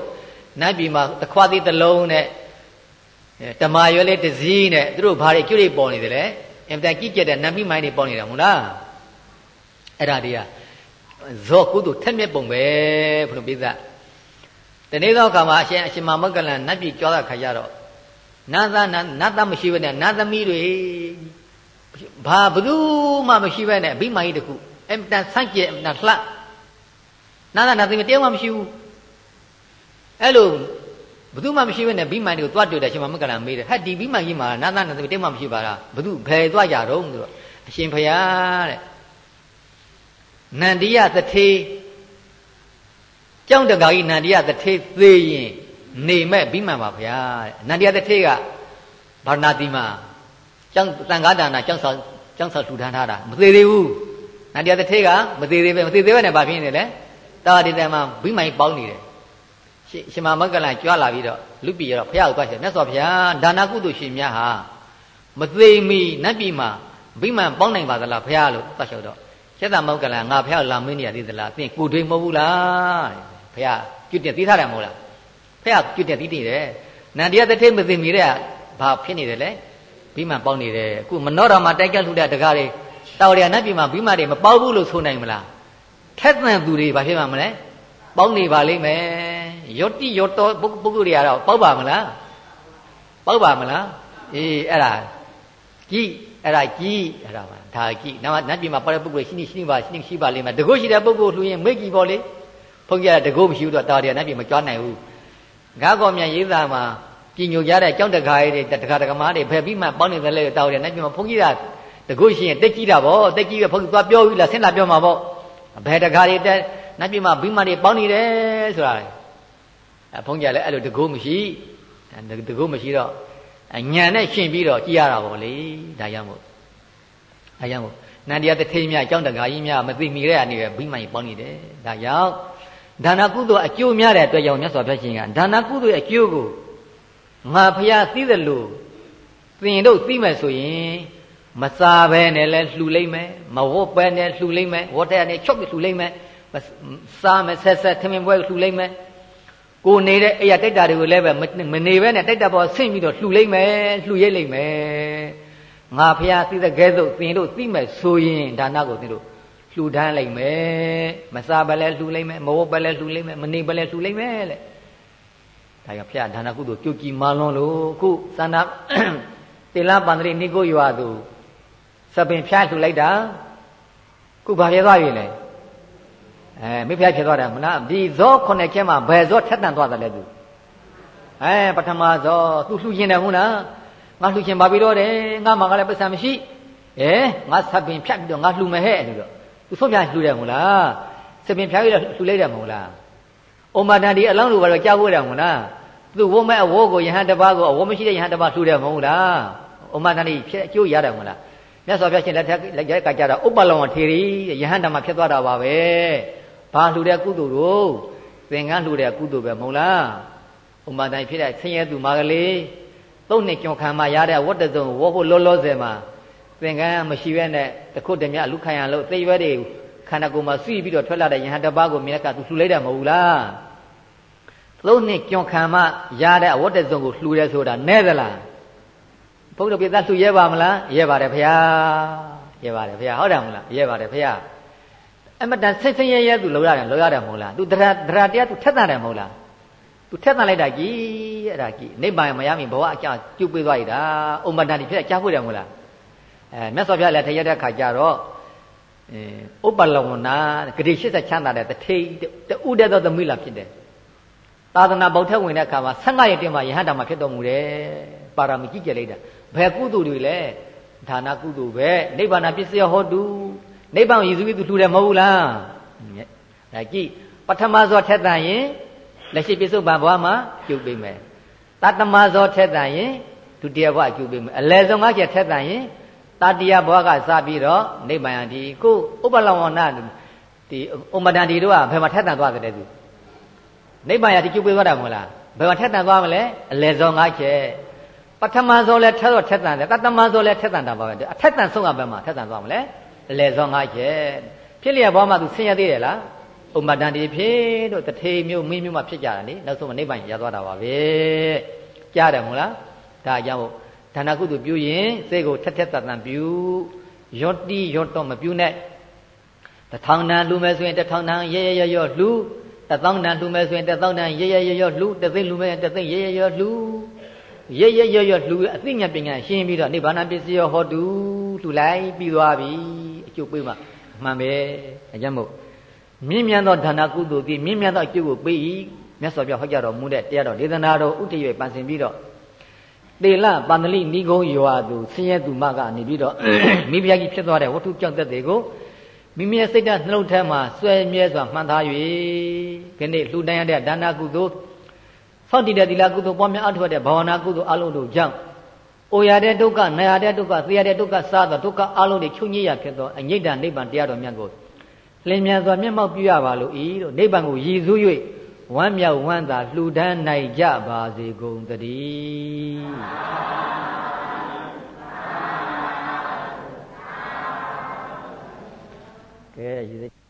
နတ်ပြည်မှာတခွားသေးတစ်လုံးနဲ့တမာရွယ်လေးတစ်စည်းနဲ့သူတို့ဘာတွေကျွတ်တွေပေါ်နေတယ်လဲအင်တန်ကြည့်ကြတဲ့နတ်မိမိုင်းတွေပေါ်နေတာမဟုတ်လားအဲ့ဒါတွေက ဇောကုသိုလ်ထက်မြက်ပုံပဲဘုလိုပိသတနေ့သောအခါမှာအရှင်အရှင်မမကလန်နတ်ပြည်ကြွားတဲ့ခါကျတော့နတ်သားနတ်သားမရှိဘဲနဲ့နတ်သမီးတွေဘာဘသူမှမရှိဘဲနဲ့အဘိမာကြီးတခုအင်တန်ဆန့်ကျင်အင်တန်လှနတ်သားနတ်သမီးတယောက်မှမရှိဘူးအဲ့လိုဘသူမှမရှိဘဲနဲ့ဘိမာကြီးကိုသွားတွေ့တယ်အရှင်မမကလန်မေးတယ်ဟဲ့ဒီဘိမာကြီးမှာနတ်သားနတ်သမီးတယောက်မှမရှိပါလားဘသူဘယ်သွားကြတော့ဆိုတော့အရှင်ဖရာတဲ့ နန္ဒီယသထေကြောင့်တကာကြီးနန္ဒီယသထေသေးရင်နေမဲ့ပြီးမှန်ပါဗျာတဲ့နန္ဒီယသထေကဗာဏာတိမှာကျောင်းတန်ခါဒါနာကျောင်းဆောင်ကျောင်းဆောင်ထူထမ်းထားတာမသေးသေးဘူးနန္ဒီယသထေကမသေးသေးပဲမသေးသေးပဲနဲ့ဗာဖြစ်နေလေတာတိတမပြီးမှန်ပေါင်းနေတယ်ရှင်မမကလန်ကြွားလာပြီးတော့လူပြည်ရောဖះကိုသွားချက်မြတ်စွာဘုရားဒါနာကုသိုလ်ရှင်များဟာမသေးမီနတ်ပြည်မှာဗိမာန်ပေါင်းနိုင်ပါသလားဘုရားလို့သွားလျှောက်တော့ ချက်သမုတ်ကလန်ငါဖះလာမင်းနေရသေးသလားသင်ကိုတွေးမဟုတ်ဘူးလားဘုရားကျွတ်တက်သိထားတယ်မဟုတ်လားဖះကျွတ်တက်သိနေတယ်နန္တရားတစ်ထိမသိမီတဲ့ဘာဖြစ်နေတယ်လဲဘိမာန်ပေါင်းနေတယ်အခုမနောတော်မှာတိုက်ကလှူတဲ့တကားတွေတောင်ရနတ်ပြည်မှာဘိမာန်တွေမပေါဘူးလို့ဆိုနိုင်မလားထက်သန်သူတွေဘာဖြစ်မှာမလဲပေါင်းနေပါလိမ့်မယ်ယောတိယောတောပုဂ္ဂိုလ်တွေကတော့ပေါက်ပါမလားပေါက်ပါမလားအေးအဲ့ဒါကြည့်အဲ့ဒါကြည့်အဲ့ဒါပါ ဒါကြည့်နောက်နတ်ပြည်မှာပါတဲ့ပုဂ္ဂိုလ်ရှိနေရှိနေပါရှိနေရှိပါလိမ့်မယ်တကုတ်ရှိတဲ့ပုဂ္ဂိုလ်လှူရင်မိတ်ကြီးပေါ့လေဘုန်းကြီးကတကုတ်မရှိဘူးတော့တာတယ်နတ်ပြည်မကြွားနိုင်ဘူးငါးကောမြန်ရေးသားမှာပြည်ညိုကြတဲ့ကြောင်းတကားတွေတကားတကမားတွေဖယ်ပြီးမှပေါင်းနေတယ်လေတာတယ်နတ်ပြည်မှာဘုန်းကြီးကတကုတ်ရှိရင်တက်ကြည့်တာပေါ့တက်ကြည့်ရဘုန်းကြီးသွားပြောပြီးလားဆင်းလာပြောမှာပေါ့ဘယ်တကားတွေတက်နတ်ပြည်မှာဘိမာတွေပေါင်းနေတယ်ဆိုတာအဲဘုန်းကြီးလည်းအဲ့လိုတကုတ်မရှိတကုတ်မရှိတော့ညံနဲ့ရှင်ပြီးတော့ကြည်ရတာပေါ့လေဒါကြောင့်မို့ ဒါကြောင့်မို့နန္တရားတထိန်မြအကြောင်းတကာကြီးများမသိမိတဲ့အနေနဲ့ဘိမှန်ကြီးပေါင်းနေတယ်ဒါကြောင့်ဒါနကုသိုလ်အကျိုးများတဲ့အတွက်ကြောင့်မြတ်စွာဘုရားရှင်ကဒါနကုသိုလ်ရဲ့အကျိုးကိုငါဖျားသိသလိုသင်တို့သိမယ်ဆိုရင်မစားဘဲနဲ့လဲလှူလိုက်မယ်မဝတ်ပဲနဲ့လှူလိုက်မယ်ဝတ်တဲ့နဲ့ချုပ်ပြီးလှူလိုက်မယ်စားမယ်ဆက်ဆက်ထမင်းပွဲလှူလိုက်မယ်ကိုနေတဲ့အဲ့ရတိုက်တာတွေကိုလည်းပဲမနေပဲနဲ့တိုက်တာပေါ်ဆင့်ပြီးတော့လှူလိုက်မယ်လှူရိပ်လိုက်မယ် ငါဖះသိတဲ့ကဲသို့သင်တို့သိမယ်ဆိုရင်ဒါနကိုသင်တို့လှူဒန်းလိုက်မယ်မစားပဲလဲလှူလိုက်မယ်မဝတ်ပဲလဲလှူလိုက်မယ်မနေပဲလဲလှူလိုက်မယ်လေဒါကြောင့်ဖះဒါနကုသိုလ်ကြိုးကြည်မာလွန်လို့ခုသန္တာတေလပန္တရိနိကိုရွာသူစပင်ဖျားလှူလိုက်တာခုဘာဖြစ်သွားပြီလဲအဲမိဖုရားဖြစ်သွားတယ်မလားဒီဇောခုနှစ်ချက်မှာဘယ်ဇောထက်တန်သွားတယ်လဲသူအဲပထမဇောသူလှူရှင်တယ်ဟုတ်လား ငါလှူရှင်ပါပြီတော့တယ်ငါမှကလည်းပတ်စံမရှိအဲငါစပင်ဖြတ်ပြီးတော့ငါလှူမယ်ဟဲ့လို့တော့သူဆုံးဖြတ်လှူတယ်မဟုတ်လားစပင်ဖြတ်ပြီးတော့လှူလိုက်တယ်မဟုတ်လားဩမတန်ဒီအလောင်းလိုပါတော့ကြားဖို့တယ်မဟုတ်လားသူဝုံမဲ့အဝေါ်ကိုယဟန်တပါးကိုအဝေါ်မရှိတဲ့ယဟန်တပါးလှူတယ်မဟုတ်လားဩမတန်ဒီဖြစ်အကျိုးရတယ်မဟုတ်လားမြတ်စွာဘုရားရှင်လက်ထက်လက်ရကကြတော့ဥပ္ပလောင်ထေရီယဟန်တမဖြစ်သွားတာပါပဲဘာလှူတဲ့ကုသိုလ်တို့သင်္ကန်းလှူတဲ့ကုသိုလ်ပဲမဟုတ်လားဥမာတိုင်းဖြစ်တဲ့ဆင်းရဲသူမာကလေး သုံးနှစ်ကျော်ခံမှရတဲ့ဝတ္တဇုံဝေါ်ဖို့လောလောဆယ်မှာသင်္ကန်းမရှိရနဲ့တခုတည်းမြအလူခံရလို့သိရွက်တွေခန္ဓာကိုယ်မှာစီးပြီးတော့ထွက်လာတဲ့ယဟန်တပါးကိုမြက်ကသူလှူလိုက်တာမဟုတ်ဘူးလားသုံးနှစ်ကျော်ခံမှရတဲ့အဝတ္တဇုံကိုလှူရဲဆိုတာနဲ့သလားဘုရားပြသလှူရဲပါမလားရဲပါတယ်ဖရာရဲပါတယ်ဖရာဟုတ်တယ်မလားရဲပါတယ်ဖရာအမတန်ဆိတ်ဆိတ်ရဲရဲသူလှူရတယ်လှူရတယ်မဟုတ်လားသူတရာတရာတရားသူထက်သန်တယ်မဟုတ်လားသူထက်သန်လိုက်တာကြီး အဲ့ဒါကြီးနိဗ္ဗာန်မရမီဘဝအကျကျုပ်ပေးသွားရတာဥမ္မတန်ဒီဖြစ်ကြားဖို့တယ်မဟုတ်လားအဲမြတ်စွာဘုရားလည်းထရတဲ့ခါကျတော့အဲဥပ္ပလဝနာဂတိ80ချမ်းသာတဲ့တထိတ်တူတဲ့သောသမီးလာဖြစ်တယ်သာသနာပေါက်ထက်ဝင်တဲ့အခါမှာ15ရက်တင်မှာယဟန္တာမှာဖြစ်တော်မူတယ်ပါရမီကြီးကျယ်လိုက်တာဘယ်ကုသိုလ်တွေလဲဒါနကုသိုလ်ပဲနိဗ္ဗာန်ပစ္စယဟောတုနိဗ္ဗာန်ရည်စူးပြီးသူလှူတယ်မဟုတ်ဘူးလားဒါကြည့်ပထမဇောထက်တန်ရင်လက်ရှိပြစ္ဆုတ်ပံဘဝမှာကျုပ်ပေးမယ် တတမဇောထက်တန်ရင်ဒုတိယဘဝကျုပ်ပေးမယ်အလယ်ဆုံးငါးချက်ထက်တန်ရင်တာတိယဘဝကစပြီးတော့နိဗ္ဗာန်ဒီကိုဥပလဝဏဒီဥမ္မဒန်ဒီတို့ကဘယ်မှာထက်တန်သွားကြတယ်သူနိဗ္ဗာန်ရဒီကျုပ်ပေးသွားတာမဟုတ်လားဘယ်မှာထက်တန်သွားမလဲအလေဇောငါးချက်ပထမဆုံးလဲထက်တော့ထက်တန်တယ်တတမဆုံးလဲထက်တန်တာပါပဲအထက်တန်ဆုံးကဘယ်မှာထက်တန်သွားမလဲအလေဇောငါးချက်ဖြစ်လျက်ဘဝမှာသူဆင်းရဲသေးတယ်လား ဥမ္မဒန်ဒီဖြစ်တို့တထေမျိုးမင်းမျိုးမှဖြစ်ကြတာလေနောက်ဆုံးနိဗ္ဗာန်ရသွားတာပါပဲကြားတယ်မဟုတ်လားဒါကြောင့်ဒါနကုသိုလ်ပြုရင်စိတ်ကိုထက်ထက်တန်တန်ပြုရော့တီရော့တော့မပြုနဲ့တထောင်တန်လူမယ်ဆိုရင်တထောင်တန်ရဲရဲရဲရော့လူတသောင်းတန်လူမယ်ဆိုရင်တသောင်းတန်ရဲရဲရဲရော့လူတသိန်းလူမယ်တသိန်းရဲရဲရဲလူရဲရဲရဲရဲလူအသိဉာဏ်ပညာရှင်းပြီးတော့နိဗ္ဗာန်ပစ္စည်းရောဟောတုလှူလိုက်ပြီးသွားပြီအကျိုးပေးမှအမှန်ပဲအကြမ်းမို့ မြင့်မြတ်သောဒါနကုသိုလ်ပြီးမြင့်မြတ်သောအကျိုးကိုပေး၏မြတ်စွာဘုရားဟောကြားတော်မူတဲ့တရားတော်ဒေသနာတော်ဥတည်၍ပန်ဆင်ပြီးတော့တေလပန္တလိနိဂုံးရွာသူဆင်းရဲသူမကနေပြီးတော့မိဖုရားကြီးဖြစ်သွားတဲ့ဝတ္ထုကြောင့်သက်တွေကိုမိမိရဲ့စိတ်ဓာတ်နှလုံးထဲမှာဆွဲမြဲစွာမှန်သား၍ဒီနေ့လှူဒန်းရတဲ့ဒါနကုသိုလ်စောင့်တည်တဲ့သီလကုသိုလ်ပွားများအထောက်တဲ့ဘာဝနာကုသိုလ်အလုံးတို့ကြောင့်အိုရတဲ့ဒုက္ခနာရတဲ့ဒုက္ခသိရတဲ့ဒုက္ခစားသောဒုက္ခအလုံးတွေချုပ်ငြိရဖြစ်သောအငိဋ္ဌနိဗ္ဗာန်တရားတော်မြတ်ကို လင်းမြန်စွာမျက်မှောက်ပြုရပါလို့ဤတို့နိဗ္ဗာန်ကိုရည်စူး၍ဝမ်းမြောက်ဝမ်းသာလှူဒန်းနိုင်ကြပါစေကုန်သတည်းကဲရည်